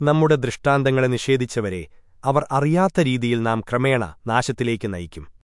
നമ്മുടെ ദൃഷ്ടാന്തങ്ങളെ നിഷേധിച്ചവരെ അവർ അറിയാത്ത രീതിയിൽ നാം ക്രമേണ നാശത്തിലേക്ക് നയിക്കും.